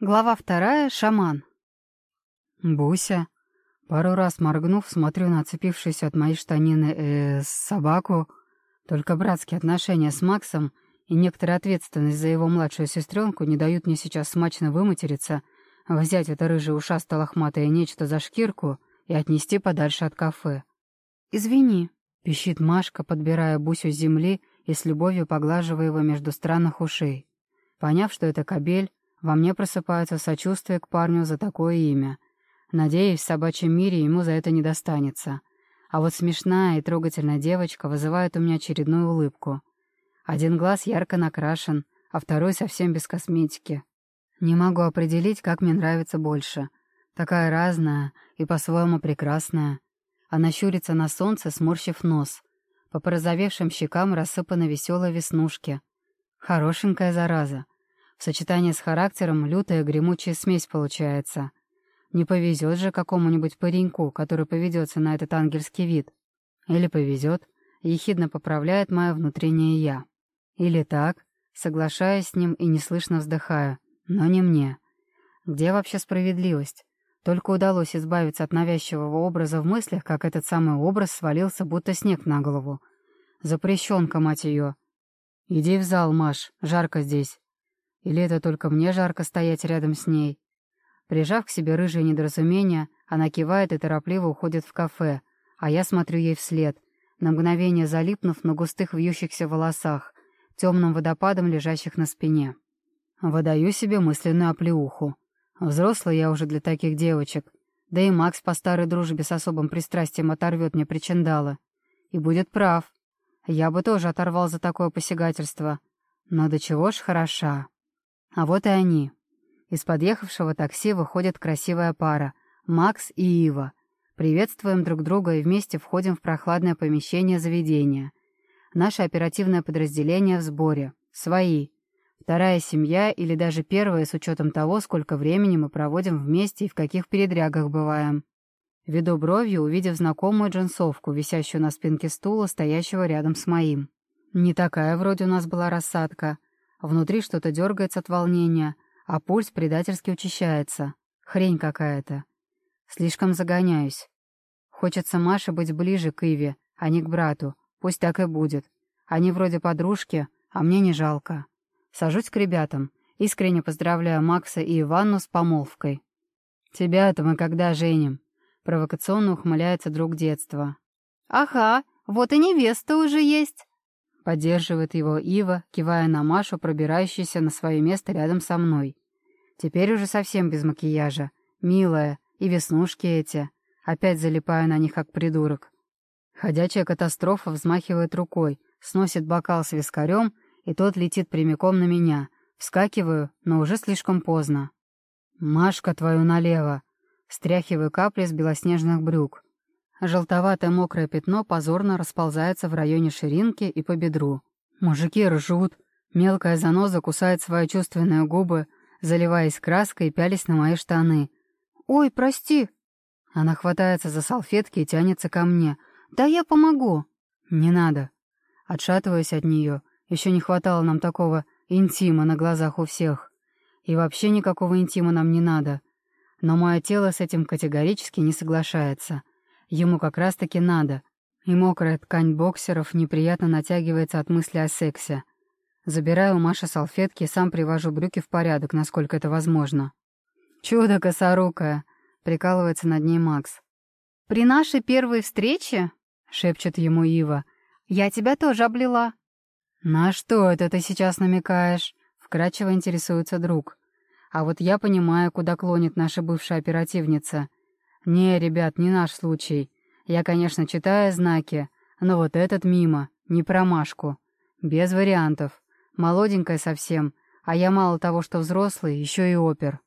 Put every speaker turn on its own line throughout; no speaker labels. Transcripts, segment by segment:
Глава вторая. Шаман.
Буся. Пару раз моргнув, смотрю на оцепившуюся от моей штанины э, собаку. Только братские отношения с Максом и некоторая ответственность за его младшую сестренку не дают мне сейчас смачно выматериться, взять это рыжее ушастое лохматое нечто за шкирку и отнести подальше от кафе.
«Извини», —
пищит Машка, подбирая Бусю с земли и с любовью поглаживая его между странных ушей. Поняв, что это кобель, во мне просыпается сочувствие к парню за такое имя. Надеюсь, в собачьем мире ему за это не достанется. А вот смешная и трогательная девочка вызывает у меня очередную улыбку. Один глаз ярко накрашен, а второй совсем без косметики. Не могу определить, как мне нравится больше. Такая разная и по-своему прекрасная. Она щурится на солнце, сморщив нос. По порозовевшим щекам рассыпаны веселые веснушки. Хорошенькая зараза. В сочетании с характером лютая гремучая смесь получается. Не повезет же какому-нибудь пареньку, который поведется на этот ангельский вид. Или повезет, ехидно поправляет мое внутреннее «я». Или так, соглашаясь с ним и неслышно вздыхая. Но не мне. Где вообще справедливость? Только удалось избавиться от навязчивого образа в мыслях, как этот самый образ свалился, будто снег на голову. Запрещенка, мать ее. Иди в зал, Маш, жарко здесь. Или это только мне жарко стоять рядом с ней? Прижав к себе рыжее недоразумение, она кивает и торопливо уходит в кафе, а я смотрю ей вслед, на мгновение залипнув на густых вьющихся волосах, темным водопадом, лежащих на спине. Выдаю себе мысленную оплеуху. Взрослый я уже для таких девочек, да и Макс по старой дружбе с особым пристрастием оторвет мне причиндалы. И будет прав. Я бы тоже оторвал за такое посягательство. Но до чего ж хороша. А вот и они. Из подъехавшего такси выходит красивая пара — Макс и Ива. Приветствуем друг друга и вместе входим в прохладное помещение заведения. Наше оперативное подразделение в сборе. Свои. Вторая семья или даже первая с учетом того, сколько времени мы проводим вместе и в каких передрягах бываем. Веду бровью, увидев знакомую джинсовку, висящую на спинке стула, стоящего рядом с моим. Не такая вроде у нас была рассадка — Внутри что-то дергается от волнения, а пульс предательски учащается. Хрень какая-то. Слишком загоняюсь. Хочется Маше быть ближе к Иве, а не к брату. Пусть так и будет. Они вроде подружки, а мне не жалко. Сажусь к ребятам. Искренне поздравляю Макса и Иванну с помолвкой. «Тебя-то мы когда женим?» Провокационно ухмыляется друг детства.
«Ага, вот и невеста уже есть!»
Поддерживает его Ива, кивая на Машу, пробирающуюся на свое место рядом со мной. Теперь уже совсем без макияжа. Милая, и веснушки эти. Опять залипаю на них, как придурок. Ходячая катастрофа взмахивает рукой, сносит бокал с вискарем, и тот летит прямиком на меня. Вскакиваю, но уже слишком поздно. «Машка твою налево!» Стряхиваю капли с белоснежных брюк. Желтоватое мокрое пятно позорно расползается в районе ширинки и по бедру. Мужики ржут. Мелкая заноза кусает свои чувственные губы, заливаясь краской и пялись на мои штаны.
«Ой, прости!»
Она хватается за салфетки и тянется ко мне.
«Да я помогу!»
«Не надо!» Отшатываюсь от нее. Еще не хватало нам такого интима на глазах у всех. И вообще никакого интима нам не надо. Но мое тело с этим категорически не соглашается. Ему как раз-таки надо. И мокрая ткань боксеров неприятно натягивается от мысли о сексе. Забираю у Маши салфетки и сам привожу брюки в порядок, насколько это возможно. «Чудо косорукое!» — прикалывается над ней Макс.
«При нашей первой встрече?» — шепчет ему Ива. «Я тебя тоже облила».
«На что это ты сейчас намекаешь?» — вкратчиво интересуется друг. «А вот я понимаю, куда клонит наша бывшая оперативница. «Не, ребят, не наш случай. Я, конечно, читаю знаки, но вот этот мимо, не промашку. Без вариантов. Молоденькая совсем, а я мало того, что взрослый, еще и опер.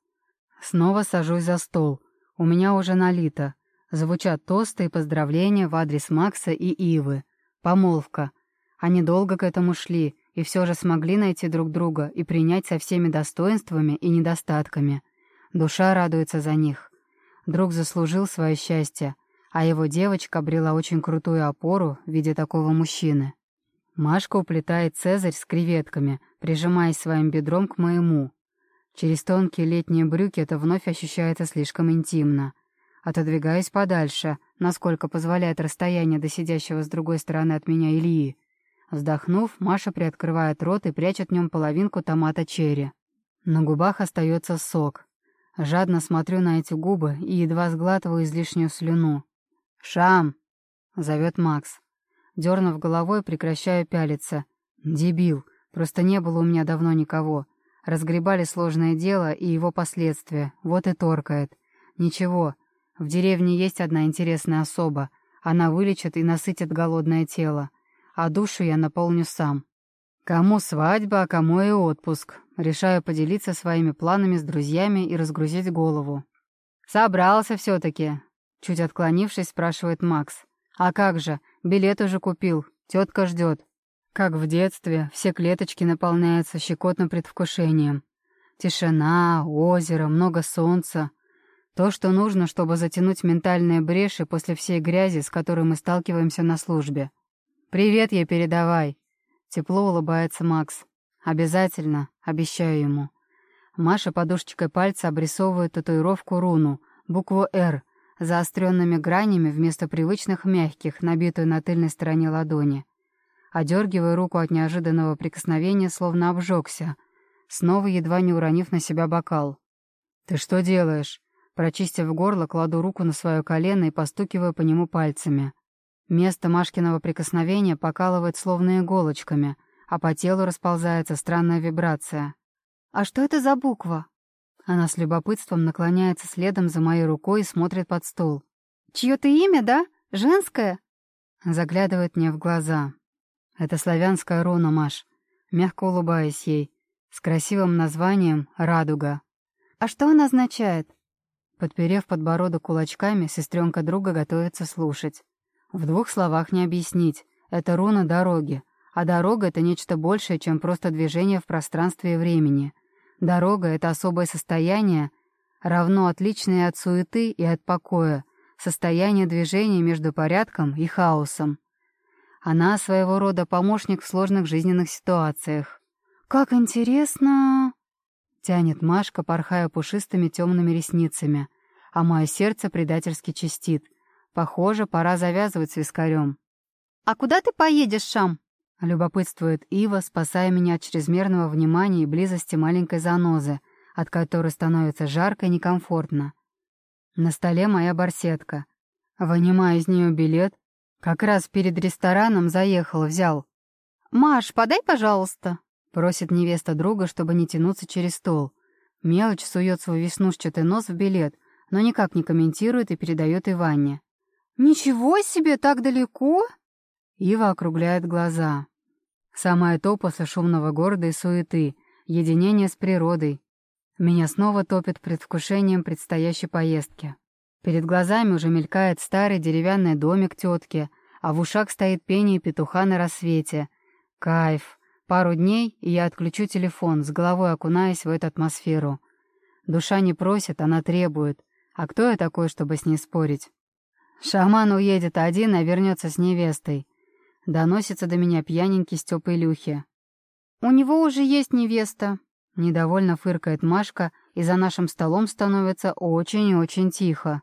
Снова сажусь за стол. У меня уже налито. Звучат тосты и поздравления в адрес Макса и Ивы. Помолвка. Они долго к этому шли и все же смогли найти друг друга и принять со всеми достоинствами и недостатками. Душа радуется за них. Друг заслужил свое счастье, а его девочка обрела очень крутую опору в виде такого мужчины. Машка уплетает цезарь с креветками, прижимаясь своим бедром к моему. Через тонкие летние брюки это вновь ощущается слишком интимно. Отодвигаюсь подальше, насколько позволяет расстояние до сидящего с другой стороны от меня Ильи. Вздохнув, Маша приоткрывает рот и прячет в нем половинку томата черри. На губах остается сок. Жадно смотрю на эти губы и едва сглатываю излишнюю слюну. «Шам!» — зовет Макс. Дернув головой, прекращаю пялиться. «Дебил! Просто не было у меня давно никого. Разгребали сложное дело и его последствия. Вот и торкает. Ничего, в деревне есть одна интересная особа. Она вылечит и насытит голодное тело. А душу я наполню сам. Кому свадьба, а кому и отпуск. Решаю поделиться своими планами с друзьями и разгрузить голову. «Собрался все-таки», — чуть отклонившись, спрашивает Макс. «А как же, билет уже купил, тетка ждет». Как в детстве, все клеточки наполняются щекотным предвкушением. Тишина, озеро, много солнца. То, что нужно, чтобы затянуть ментальные бреши после всей грязи, с которой мы сталкиваемся на службе. «Привет ей передавай!» Тепло улыбается Макс. «Обязательно», — обещаю ему. Маша подушечкой пальца обрисовывает татуировку руну, букву «Р», заостренными гранями вместо привычных мягких, набитую на тыльной стороне ладони. Одергивая руку от неожиданного прикосновения, словно обжегся, снова едва не уронив на себя бокал. «Ты что делаешь?» Прочистив горло, кладу руку на свое колено и постукиваю по нему пальцами. Место Машкиного прикосновения покалывает словно иголочками, а по телу расползается странная вибрация. «А что это за буква?» Она с любопытством наклоняется следом за моей рукой и смотрит под стол. «Чье-то имя, да? Женское?» Заглядывает мне в глаза. Это славянская руна, Маш. Мягко улыбаясь ей. С красивым названием «Радуга». «А что она означает?» Подперев подбородок кулачками, сестренка друга готовится слушать. В двух словах не объяснить. Это руна дороги. А дорога — это нечто большее, чем просто движение в пространстве и времени. Дорога — это особое состояние, равно отличное от суеты и от покоя, состояние движения между порядком и хаосом. Она своего рода помощник в сложных жизненных ситуациях. «Как интересно!» — тянет Машка, порхая пушистыми темными ресницами, а мое сердце предательски чистит. Похоже, пора завязывать с вискарем. «А куда ты поедешь, Шам?» — любопытствует Ива, спасая меня от чрезмерного внимания и близости маленькой занозы, от которой становится жарко и некомфортно. На столе моя барсетка. Вынимаю из нее билет как раз перед рестораном заехал, взял. «Маш, подай, пожалуйста», — просит невеста друга, чтобы не тянуться через стол. Мелочь сует свой веснушчатый нос в билет, но никак не комментирует и передает Иванне. «Ничего себе, так далеко?» Ива округляет глаза. Самое то шумного города и суеты, единение с природой. Меня снова топит предвкушением предстоящей поездки. Перед глазами уже мелькает старый деревянный домик тетки, а в ушах стоит пение петуха на рассвете. Кайф. Пару дней, и я отключу телефон, с головой окунаясь в эту атмосферу. Душа не просит, она требует. А кто я такой, чтобы с ней спорить? Шаман уедет один, а вернется с невестой. Доносится до меня пьяненький Степа Илюхи. «У него уже есть невеста», — недовольно фыркает Машка, и за нашим столом становится очень и очень тихо.